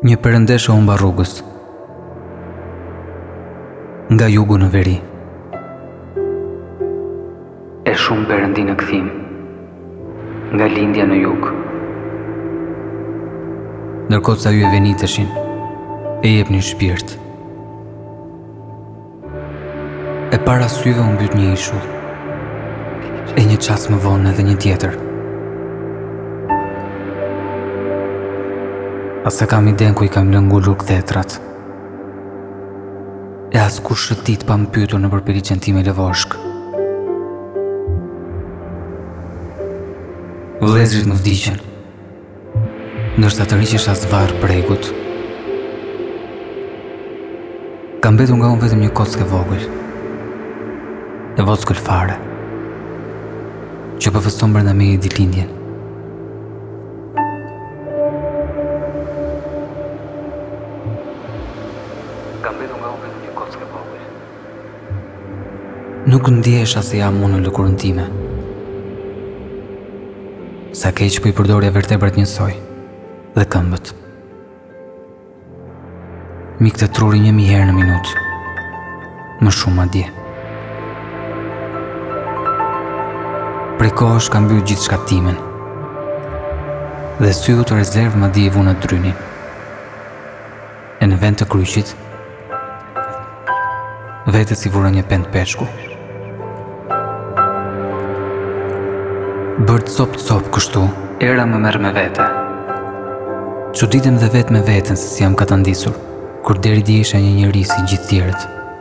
Një perëndeshë e humba rrugës Nga jugu në veri E shumë perëndi në kthim Nga lindja në jug Ndërkohë ca yje veniteshin E jepnin shpirt E para syve u mbyt një ishull. E një çast më vonë edhe një tjetër. As e kam idenë ku i kam lënë ngulur kthetrat. E askush s'e di pa më pyetur më përpiu qenien time lëvozhgë. Vëllezërit më vdiqën. Ndërsa tërhiqesha zvarrë bregut, ka mbetur nga unë vetëm një kockë e vogël, e vockël, fare, që përfton brenda meje rilindjen. Ka mbetur nga unë vetëm një kockë e vogël, Nuk ndjeja se jam unë në lëkurën time. Sa keq po i përdorja vertebrat njësoj dhe këmbët. Më ikte truri një mijë herë në minutë. Më shumë madje. Prej kohësh e kam mbyllur gjithçka timen. Dhe syut rezervë madje i vura drynin. E në vend të kryqit, vetes i vura një pendë peshku. Bërë copë-copë kështu, era më merr me vete. Çuditem dhe vetë me veten se si jam katandisur, kur deri dje isha një njeri si gjithë tjerët.